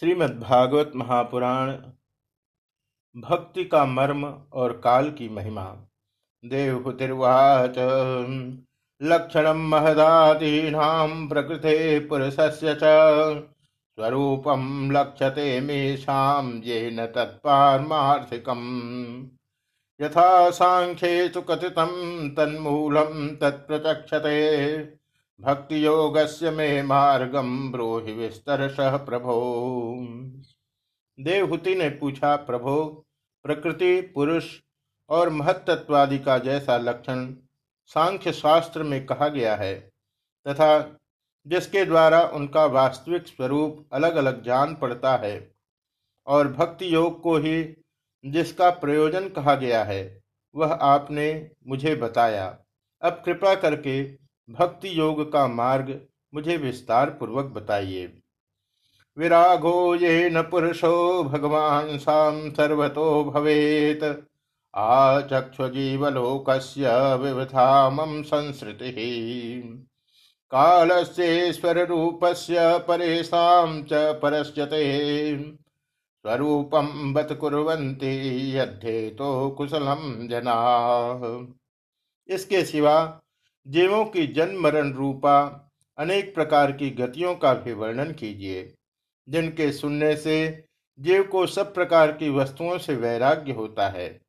श्रीमद्भागवत महापुराण भक्ति का मर्म और काल की महिमा। देवहुतिर्वाच, लक्षण महदादीनां प्रकृते पुरुषस्य च, स्वरूपं लक्ष्यते मेषां येन तत्पारमार्थिकम्। यथा साङ्ख्ये तु कथितं तन्मूलं तत्प्रचक्षते भक्ति योगस्य मे मार्गम ब्रोहि विस्तरशः प्रभो। देवहूति ने पूछा, प्रभो, प्रकृति, पुरुष और महत्त्वादि का जैसा लक्षण सांख्य शास्त्र में कहा गया है तथा जिसके द्वारा उनका वास्तविक स्वरूप अलग अलग जान पड़ता है और भक्ति योग को ही जिसका प्रयोजन कहा गया है, वह आपने मुझे बताया। अब कृपा करके भक्ति योग का मार्ग मुझे विस्तार पूर्वक बताइए। विरागो ये न पुरुषो भगवान साम सर्वतो भवेत। आचक्षुजीवलोक विवधामम संसृति। कालस्येश्वर रूपस्य परेशां च परस्यते। स्वरूपं बत कुर्वन्ति यद्धेतो कुशलम जना। इसके सिवा जीवों की जन्म मरण रूपा, अनेक प्रकार की गतियों का भी वर्णन कीजिए, जिनके सुनने से जीव को सब प्रकार की वस्तुओं से वैराग्य होता है,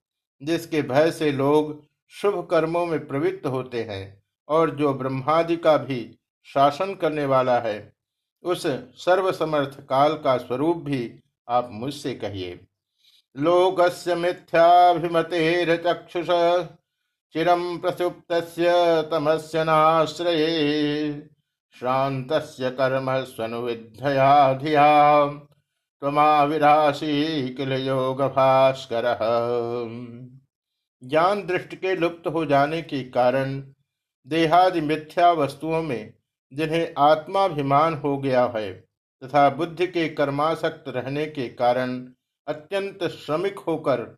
जिसके भय से लोग शुभ कर्मों में प्रवृत्त होते हैं और जो ब्रह्मादि का भी शासन करने वाला है, उस सर्वसमर्थ काल का स्वरूप भी आप मुझसे कहिए। लोकस्य मिथ्याभिमते चक्षुष चिरं प्रसुप्तस्य तमस्य नाश्रये, श्रान्तस्य कर्मस्वनुविद्धया धिया त्वमाविरासी किल योग भास्कर ज्ञान दृष्टि के लुप्त हो जाने के कारण देहादि मिथ्या वस्तुओं में जिन्हें आत्माभिमान हो गया है तथा बुद्धि के कर्मासक्त रहने के कारण अत्यंत श्रमिक होकर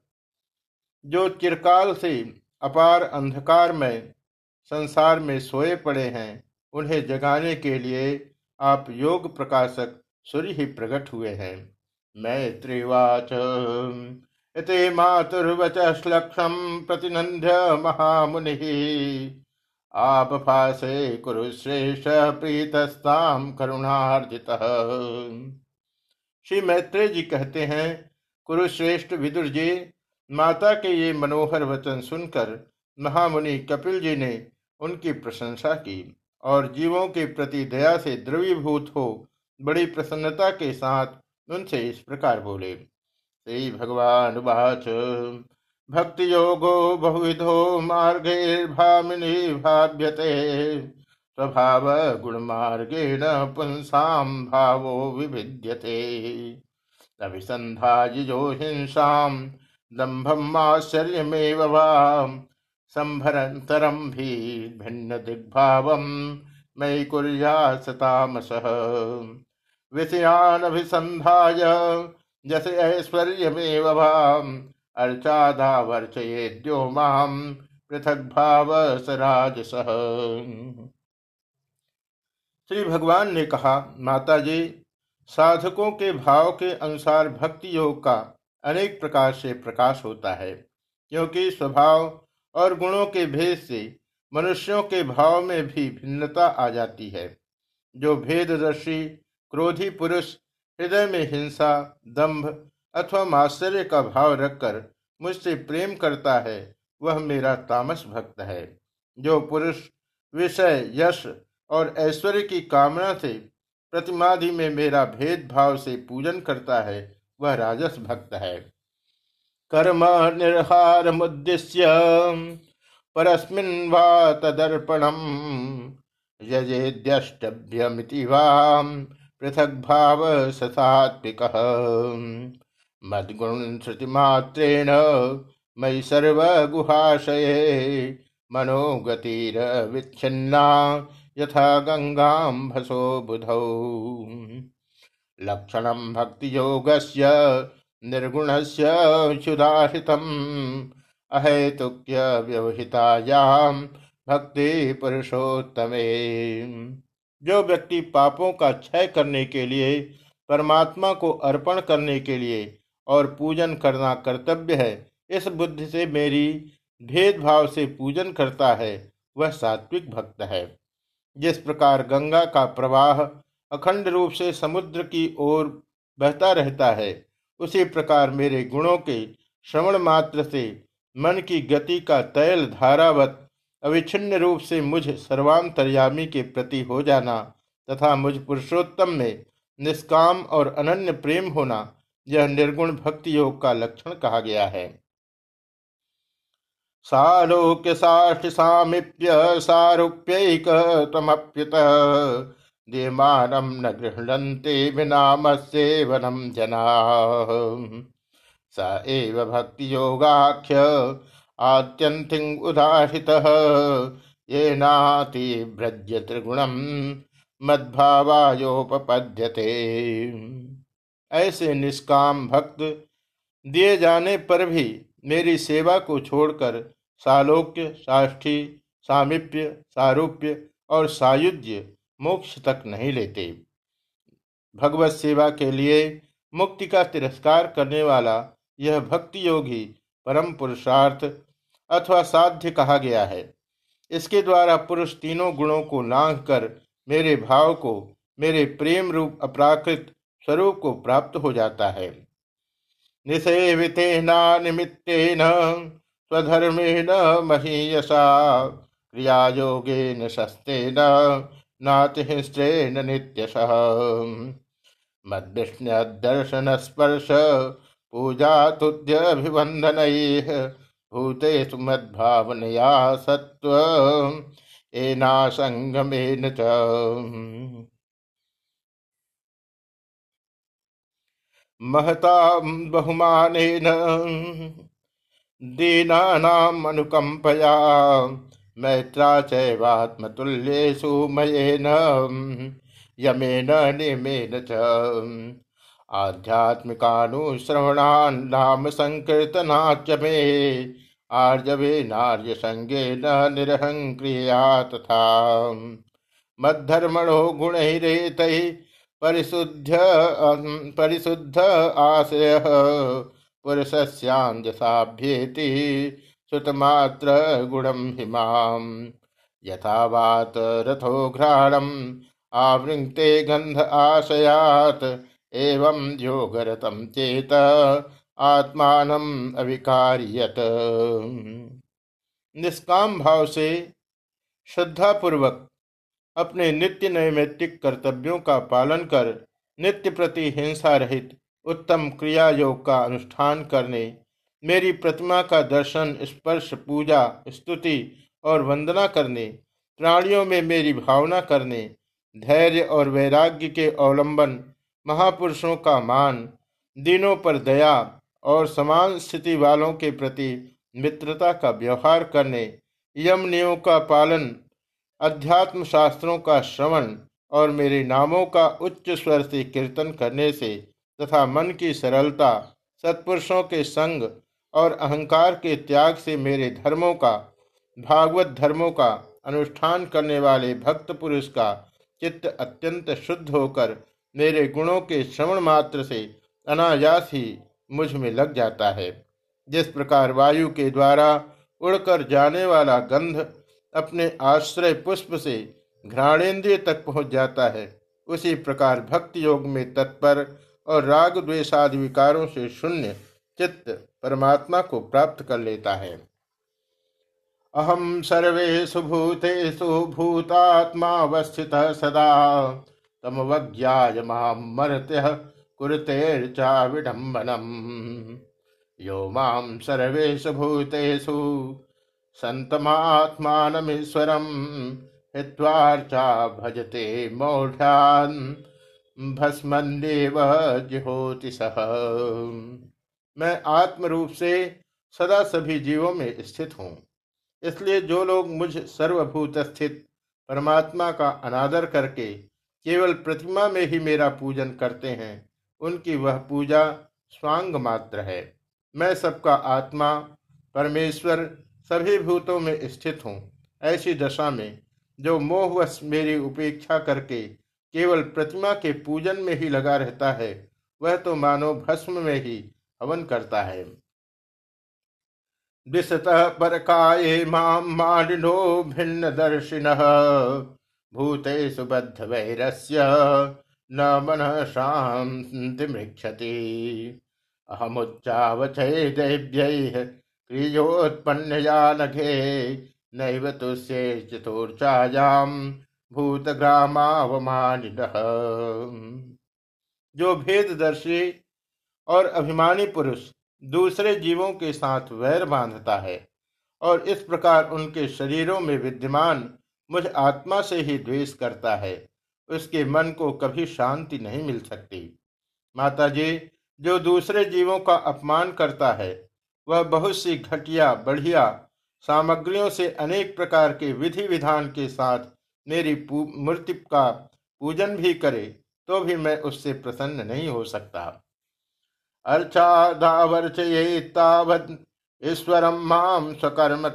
जो चिरकाल से अपार अंधकार में, संसार में सोए पड़े हैं, उन्हें जगाने के लिए आप योग प्रकाशक सूर्य ही प्रकट हुए हैं। मैं त्रिवाच इति मातुर्वच श्लक्षम प्रतिनंद्य महामुनि फासे कुरुश्रेष्ठ प्रीतस्ताम करुणार्जित। श्री मैत्रेय जी कहते हैं, कुरुश्रेष्ठ विदुर जी माता के ये मनोहर वचन सुनकर महामुनि कपिल जी ने उनकी प्रशंसा की और जीवों के प्रति दया से द्रवीभूत हो बड़ी प्रसन्नता के साथ उनसे इस प्रकार बोले, श्री भगवान वाच। भक्ति योगो बहुविधो मार्गे भामिनी भाव्यते। स्वभाव गुण मार्गेण पुंसाम भावो विभिद्यते अभिसंधा हिंसा दम्भम आश्चर्यमेव संभरंतरम भी भिन्न दिग्भाव मयि कुर्या सतामसः विषयानभिसन्धाय जस ऐश्वर्यमेव अर्चाधा वर्चयेद्यो माम पृथक भाव सराजसः श्री भगवान ने कहा माता जी साधकों के भाव के अनुसार भक्ति योग का अनेक प्रकार से प्रकाश होता है, क्योंकि स्वभाव और गुणों के भेद से मनुष्यों के भाव में भी भिन्नता आ जाती है। जो भेददर्शी, क्रोधी पुरुष, हृदय में हिंसा, दंभ अथवा माश्चर्य का भाव रखकर मुझसे प्रेम करता है, वह मेरा तामस भक्त है। जो पुरुष विषय, यश और ऐश्वर्य की कामना से प्रतिमाधि में मेरा भेदभाव से पूजन करता है वह राजस भक्त है। कर्म निर्हार मुद्दिश्य, परस्मिन् वा तदर्पणम, यजेद्यष्टभ्यमिति वा पृथक भाव ससात्विक। मद्गुण श्रुतिमात्रेण मयि सर्वगुहाशये मनोगतिरविच्छिन्ना यथा गंगां भसो बुधौ। लक्षण भक्ति योगस्य निर्गुणस्य क्षुदाहितम् अहेतुक्य व्यवहितायाम भक्ति पुरुषोत्तमे जो व्यक्ति पापों का क्षय करने के लिए, परमात्मा को अर्पण करने के लिए और पूजन करना कर्तव्य है, इस बुद्धि से मेरी भेदभाव से पूजन करता है, वह सात्विक भक्त है। जिस प्रकार गंगा का प्रवाह अखंड रूप से समुद्र की ओर बहता रहता है। उसी प्रकार मेरे गुणों के श्रवण मात्र से मन की गति का तैल धारावत, अविच्छिन्न रूप से मुझ सर्वांतर्यामी के प्रति हो जाना तथा मुझ पुरुषोत्तम में निष्काम और अनन्य प्रेम होना, यह निर्गुण भक्ति योग का लक्षण कहा गया है। सालोक्य साष्ट सामीप्य सारूप्यक तमप्युत। देमानम न गृहणन्ते विनाम सेवनम जना। स एव भक्ति योगाख्य आत्यंति उदाहृत। ये व्रज त्रिगुणम मद्भावायोपपद्यते। ऐसे निष्काम भक्त दिए जाने पर भी मेरी सेवा को छोड़कर सालोक्य, साष्ठी, सामिप्य, सारूप्य और सायुज्य मोक्ष तक नहीं लेते। भगवत सेवा के लिए मुक्ति का तिरस्कार करने वाला यह भक्ति योगी परम पुरुषार्थ अथवा साध्य कहा गया है। इसके द्वारा पुरुष तीनों गुणों को लांघ कर मेरे भाव को, मेरे प्रेम रूप अपराकृत स्वरूप को प्राप्त हो जाता है। निषेवितेना निमित्तेन स्वधर्मेण महीयसा क्रिया योगेन शस्तेन नातिहिंस्त्रेण नित्यशः। मद्विष्णुदर्शन स्पर्श पूजा तुद्यभिवंदनैः भूतेषु मद्भावनया सत्व एनासंगमेन च। महता बहुमानेन दीनानाम् अनुकम्पया मैत्रा चैवात्मतुल्येषु मयेन, यमेन नियमेन च। आध्यात्मिकानुश्रवणान् नाम संकीर्तनाच मे, आर्जवे नार्य संगे न निरहंक्रिया तथा। मद्धर्मणो गुणैरेत परिशुद्ध परिशुद्ध आश्रय पुरुषस्यांजसाभ्येति सुतमात्र गुणम हिमाम यथावात रथोघ्राणम आवृंगते गंध आशयात, एवं योगरतम चेत आत्मान अविकार्यत। निष्काम भाव से श्रद्धापूर्वक अपने नित्य नैमित्तिक कर्तव्यों का पालन कर, नित्य प्रति हिंसा रहित उत्तम क्रिया योग का अनुष्ठान करने मेरी प्रतिमा का दर्शन, स्पर्श, पूजा, स्तुति और वंदना करने, प्राणियों में मेरी भावना करने, धैर्य और वैराग्य के अवलंबन, महापुरुषों का मान, दिनों पर दया और समान स्थिति वालों के प्रति मित्रता का व्यवहार करने यम नियमों का पालन अध्यात्म शास्त्रों का श्रवण और मेरे नामों का उच्च स्वर से कीर्तन करने से तथा मन की सरलता, सत्पुरुषों के संग और अहंकार के त्याग से मेरे धर्मों का, भागवत धर्मों का अनुष्ठान करने वाले भक्त पुरुष का चित्त अत्यंत शुद्ध होकर मेरे गुणों के श्रवण मात्र से अनायास ही मुझमें लग जाता है। जिस प्रकार वायु के द्वारा उड़कर जाने वाला गंध अपने आश्रय पुष्प से घ्राणेन्द्रिय तक पहुँच जाता है, उसी प्रकार भक्ति योग में तत्पर और राग द्वेषादि विकारों से शून्य चित्त परमात्मा को प्राप्त कर लेता है। अहम सर्वेशु भूतेषु भूतात्मावस्थित सदा। तमवज्ञाय मर्त्य कुरुतेर्चा विडम्बनम यो माँ सर्वेषु भूतेषु सन्तमात्मानमीश्वरं हित्वार्चा भजते मौढ्यान्। भस्मन्देव जिहोति सह मैं आत्म रूप से सदा सभी जीवों में स्थित हूँ। इसलिए जो लोग मुझ सर्वभूत स्थित परमात्मा का अनादर करके केवल प्रतिमा में ही मेरा पूजन करते हैं, उनकी वह पूजा स्वांग मात्र है। मैं सबका आत्मा, परमेश्वर, सभी भूतों में स्थित हूँ। ऐसी दशा में जो मोहवश मेरी उपेक्षा करके केवल प्रतिमा के पूजन में ही लगा रहता है, वह तो मानो भस्म में ही हवन करता है। दिशतः परकाये माम भिन्न दर्शिन भूते सुबद्ध वैरस्य न मन शांति मृक्षति अहमुच्चावचय देव्य क्रियोत्पन्नया नघे नैव तुष्ये चतुर्चायाम भूतग्रामावमानिन। जो भेददर्शी और अभिमानी पुरुष दूसरे जीवों के साथ वैर बांधता है और इस प्रकार उनके शरीरों में विद्यमान मुझ आत्मा से ही द्वेष करता है। उसके मन को कभी शांति नहीं मिल सकती। माता जी जो दूसरे जीवों का अपमान करता है, वह बहुत सी घटिया, बढ़िया सामग्रियों से अनेक प्रकार के विधि विधान के साथ मेरी मूर्ति का पूजन भी करे तो भी मैं उससे प्रसन्न नहीं हो सकता। अर्चादावर्चयेत्तावत् ईश्वरं माँ स्वकर्म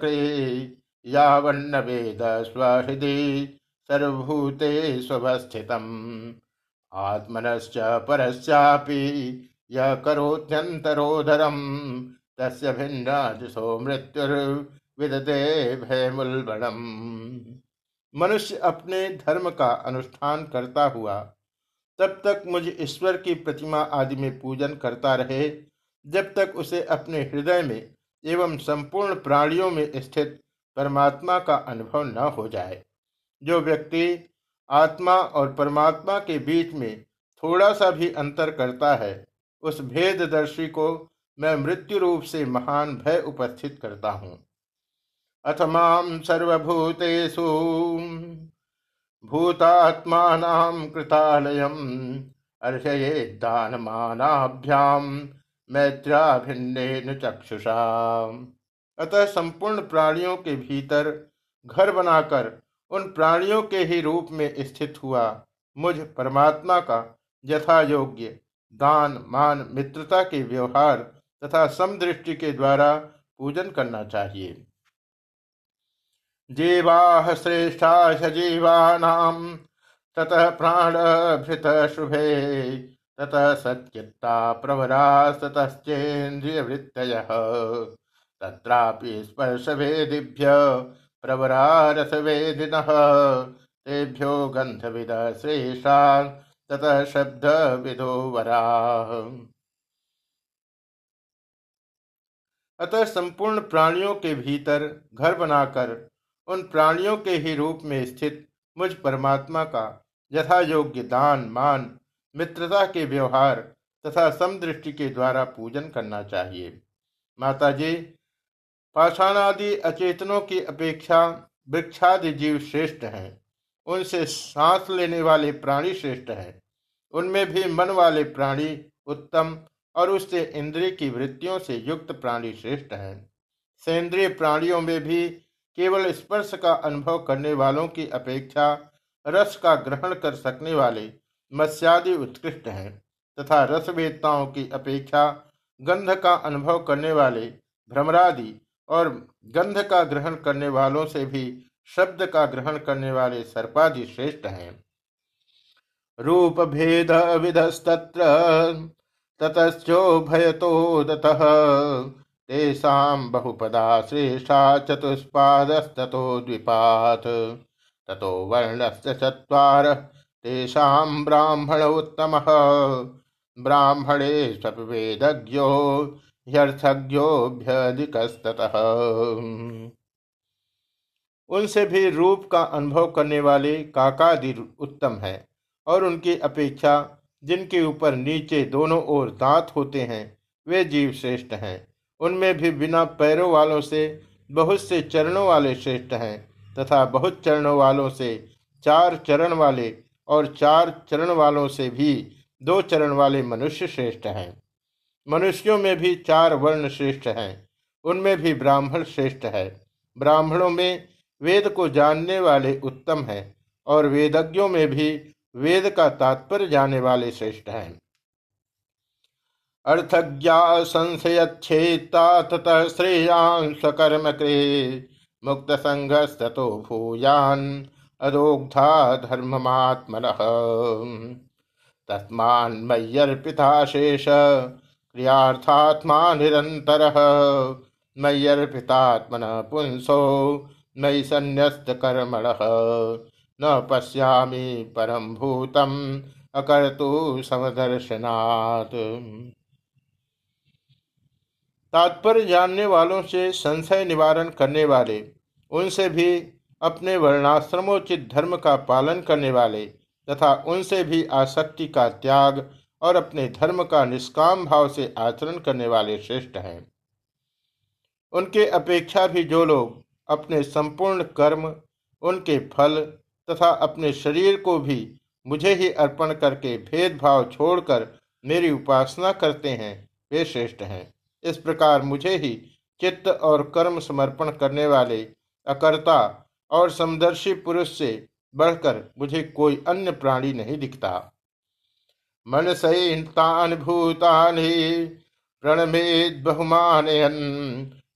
यावन्न वेद स्वहृदि सर्वभूते स्वस्थितम् आत्मनश्च परस्यापि यः करोत्यन्तरोदरम् तस्य भिन्नादिशो मृत्युर्विदते भयमुल्बणम्। मनुष्य अपने धर्म का अनुष्ठान करता हुआ तब तक मुझे ईश्वर की प्रतिमा आदि में पूजन करता रहे, जब तक उसे अपने हृदय में एवं संपूर्ण प्राणियों में स्थित परमात्मा का अनुभव न हो जाए। जो व्यक्ति आत्मा और परमात्मा के बीच में थोड़ा सा भी अंतर करता है, उस भेददर्शी को मैं मृत्यु रूप से महान भय उपस्थित करता हूँ। अथमाम सर्वभूतेषु भूतात्मानां कृतालयम् अर्चयेद्दानमानाभ्याम मैत्राभिन्नेन चक्षुषा अतः संपूर्ण प्राणियों के भीतर घर बनाकर उन प्राणियों के ही रूप में स्थित हुआ मुझ परमात्मा का यथा योग्य दान, मान, मित्रता के व्यवहार तथा समदृष्टि के द्वारा पूजन करना चाहिए। जीवा श्रेष्ठा सजीवानाम ततः प्राणभृत शुभे ततः सच्चित्ता प्रवरा ततश्चेन्द्रियवृत्तयः तत्रापि स्पर्शभेदिभ्य प्रवरा रसवेदिनः तेभ्यो गंधविद श्रेषा ततः शब्द विदो वरा। अतः संपूर्ण प्राणियों के भीतर घर बनाकर उन प्राणियों के ही रूप में स्थित मुझ परमात्मा का यथा योग्य दान, मान, मित्रता के व्यवहार तथा समदृष्टि के द्वारा पूजन करना चाहिए। माता जी पाषाणादि अचेतनों की अपेक्षा वृक्षादि जीव श्रेष्ठ हैं। उनसे सांस लेने वाले प्राणी श्रेष्ठ हैं। उनमें भी मन वाले प्राणी उत्तम और उससे इंद्रिय की वृत्तियों से युक्त प्राणी श्रेष्ठ हैं। सेंद्रिय प्राणियों में भी केवल स्पर्श का अनुभव करने वालों की अपेक्षा रस का ग्रहण कर सकने वाले मत्स्यादि उत्कृष्ट हैं, तथा रसवेदताओं की अपेक्षा गंध का अनुभव करने वाले भ्रमरादि और गंध का ग्रहण करने वालों से भी शब्द का ग्रहण करने वाले सर्पादि श्रेष्ठ हैं। रूप भेद विधस्तत्र भयतो दतः तेषां बहुपदा श्रेष्ठा चतुष्पादस्ततो द्विपात्। ततो वर्णस्य चत्वारः तेषां ब्राह्मण उत्तमः। ब्राह्मणे स्ववेदज्ञो ह्यर्थज्ञोभ्यधिकस्ततः उनसे भी रूप का अनुभव करने वाले काकादि उत्तम है और उनकी अपेक्षा जिनके ऊपर नीचे दोनों ओर दांत होते हैं, वे जीव श्रेष्ठ हैं। उनमें भी बिना पैरों वालों से बहुत से चरणों वाले श्रेष्ठ हैं तथा बहुत चरणों वालों से चार चरण वाले और चार चरण वालों से भी दो चरण वाले मनुष्य श्रेष्ठ हैं। मनुष्यों में भी चार वर्ण श्रेष्ठ हैं। उनमें भी ब्राह्मण श्रेष्ठ है। ब्राह्मणों में वेद को जानने वाले उत्तम हैं और वेदज्ञों में भी वेद का तात्पर्य जाने वाले श्रेष्ठ हैं। अर्थज्ञा संशयच्छेत्ता ततः श्रेयां स्वकर्म कृ मुक्त संघस्तो भूयान अदोग्धा धर्ममात्मन। तस्मान्मय्यर्पिता शेष, क्रियार्थात्मा निरंतर मय्यर्पितात्मन पुंसो, मयि संन्यस्त कर्मण न पश्यामि परम भूतम, अकर्तु समदर्शनात्। तात्पर्य जानने वालों से संशय निवारण करने वाले, उनसे भी अपने वर्णाश्रमोचित धर्म का पालन करने वाले तथा उनसे भी आसक्ति का त्याग और अपने धर्म का निष्काम भाव से आचरण करने वाले श्रेष्ठ हैं। उनके अपेक्षा भी जो लोग अपने संपूर्ण कर्म, उनके फल तथा अपने शरीर को भी मुझे ही अर्पण करके भेदभाव छोड़कर मेरी उपासना करते हैं, वे श्रेष्ठ हैं। इस प्रकार मुझे ही चित्त और कर्म समर्पण करने वाले अकर्ता और समदर्शी पुरुष से बढ़कर मुझे कोई अन्य प्राणी नहीं दिखता। मन सैतान भूतानि प्रणमेद बहुमान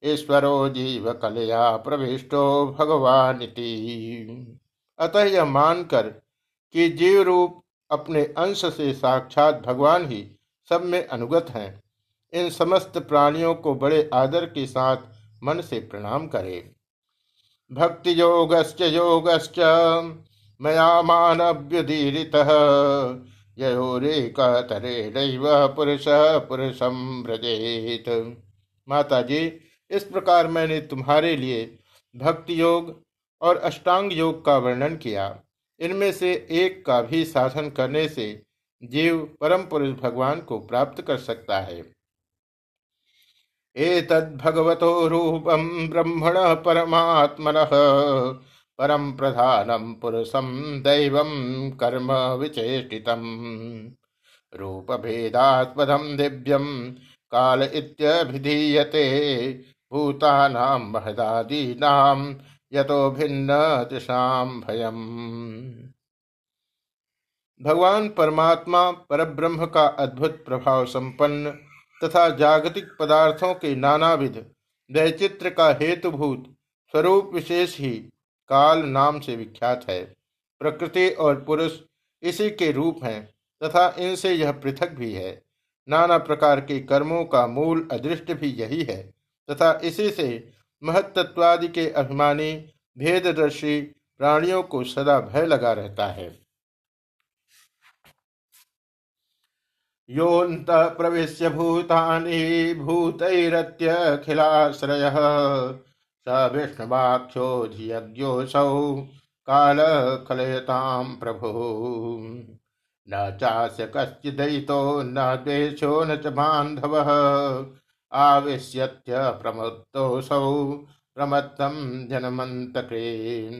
ईश्वरो जीव कलया प्रविष्टो भगवान अतः यह मानकर कि जीव रूप अपने अंश से साक्षात भगवान ही सब में अनुगत हैं। इन समस्त प्राणियों को बड़े आदर के साथ मन से प्रणाम करे। भक्ति योगश्च योगश्च मया मानव्युदीरित ययोरेकतरेणैव पुरुष पुरुषम व्रजेत। माता जी इस प्रकार मैंने तुम्हारे लिए भक्ति योग और अष्टांग योग का वर्णन किया। इनमें से एक का भी साधन करने से जीव परम पुरुष भगवान को प्राप्त कर सकता है। एतद्भगवतो रूपम ब्रह्मण परमात्मन परम प्रधानम पुरुषम दैव कर्म विचेषितम रूप भेदात्मदम दिव्यम काल इत्यभिधीयते, भूतानां महदादीनां यतो भिन्न दिशाम भयम। भगवान परमात्मा परब्रह्म का अद्भुत प्रभाव संपन्न तथा जागतिक पदार्थों के नानाविध वैचित्र का हेतुभूत स्वरूप विशेष ही काल नाम से विख्यात है। प्रकृति और पुरुष इसी के रूप हैं तथा इनसे यह पृथक भी है। नाना प्रकार के कर्मों का मूल अदृष्ट भी यही है तथा इसी से महत्त्वादि के अभिमानी, भेददर्शी प्राणियों को सदा भय लगा रहता है। योऽन्त प्रविश्य भूतानि भूतैरत्यखिलाश्रयः। स विष्णुवाक्षोऽधियज्ञोऽसौ कालकलयतां प्रभुः। न चास्य कश्चिदयितो न द्वेषो, न च बान्धवः। आविश्यत्य प्रमुक्तोऽसौ प्रमत्तम जनमंतके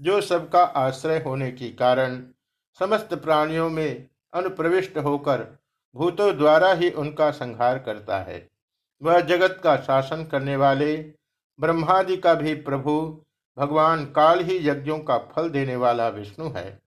जो सबका आश्रय होने के कारण समस्त प्राणियों में अनुप्रविष्ट होकर भूतों द्वारा ही उनका संहार करता है। वह जगत का शासन करने वाले, ब्रह्मादि का भी प्रभु, भगवान काल ही यज्ञों का फल देने वाला विष्णु है।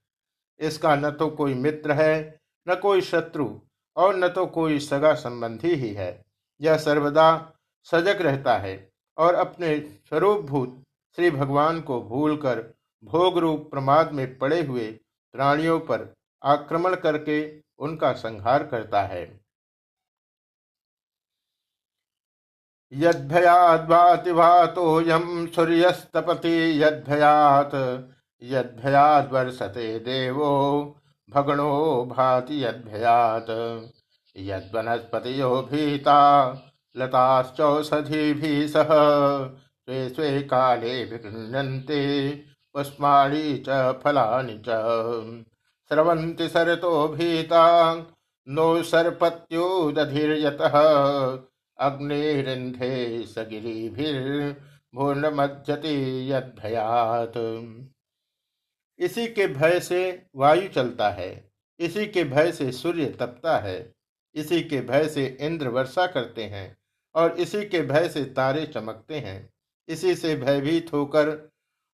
इसका न तो कोई मित्र है, न कोई शत्रु और न तो कोई सगा संबंधी ही है। यह सर्वदा सजग रहता है और अपने स्वरूपभूत श्री भगवान को भूलकर भोग रूप प्रमाद में पड़े हुए प्राणियों पर आक्रमण करके उनका संहार करता है। यद्भयाद्वातिभातोऽयं सूर्यस्तपति, यद्भयात्, यद्भयाद् वर्षते देवो, भगणो भाति यद्भयात्। यद्वनस्पतियो भीता, लताश्चौषधिभिः सह, स्वे स्वे काले विगृह्णन्ते, पुष्पाणि च फलानि च। स्रवन्ति सरतो भीता नो सर्पत्योदधिर्यतः अग्निरिन्धे सगिरिभिर्भूर्णमध्यति यद्भयात्। इसी के भय से वायु चलता है। इसी के भय से सूर्य तपता है। इसी के भय से इंद्र वर्षा करते हैं। और इसी के भय से तारे चमकते हैं। इसी से भयभीत होकर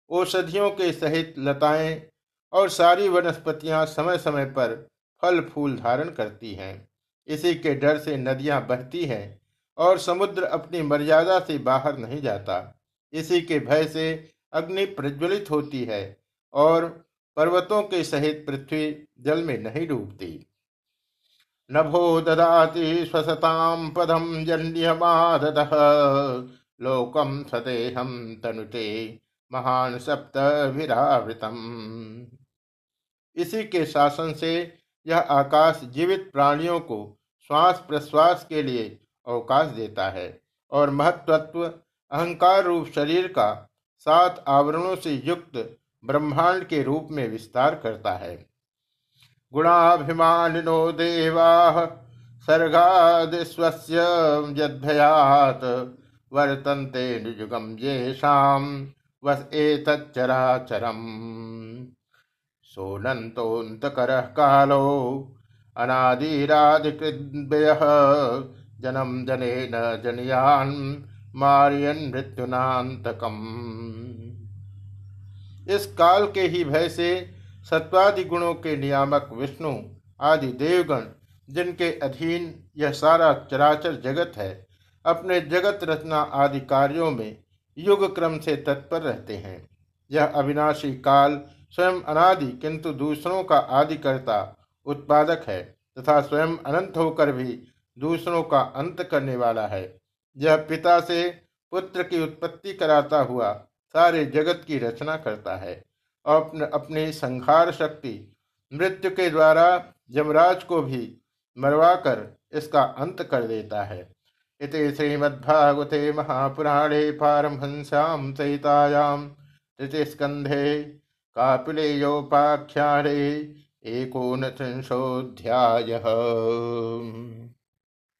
औषधियों के सहित लताएँ और सारी वनस्पतियाँ समय समय पर फल फूल धारण करती हैं। इसी के डर से नदियाँ बहती हैं और समुद्र अपनी मर्यादा से बाहर नहीं जाता। इसी के भय से अग्नि प्रज्वलित होती है और पर्वतों के सहित पृथ्वी जल में नहीं डूबती। नभो ददाति स्वसताम पदम जन्यमादद। लोकम सदेहम तनुते महान सप्त विरावृतम इसी के शासन से यह आकाश जीवित प्राणियों को श्वास प्रश्वास के लिए अवकाश देता है और महत्वत्व अहंकार रूप शरीर का सात आवरणों से युक्त ब्रह्मांड के रूप में विस्तार करता है। गुणाभिमानिनो देवा सर्गादिस्वस्य यद्भयात् वर्तन्ते निजुगम येषाम वस एतच्चराचरम्। सोनन्तोऽन्तकरः कालो जन्म जनेन जनयान मारियन मृत्युनातकम इस काल के ही भय से सत्वादि गुणों के नियामक विष्णु, आदि देवगण, जिनके अधीन यह सारा चराचर जगत है, अपने जगत रचना आदि कार्यों में युग क्रम से तत्पर रहते हैं। यह अविनाशी काल स्वयं अनादि, किंतु दूसरों का आदि करता उत्पादक है, तथा स्वयं अनंत होकर भी दूसरों का अंत करने वाला है। यह पिता से पुत्र की उत्पत्ति कराता हुआ सारे जगत की रचना करता है और अपने संहार शक्ति मृत्यु के द्वारा यमराज को भी मरवाकर इसका अंत कर देता है। इति श्रीमद्भागवते महापुराणे पारमहंस्याम सहितायाम तृतीय स्कंधे कापिलेयोपाख्याने एकोनत्रिंशोऽध्यायः।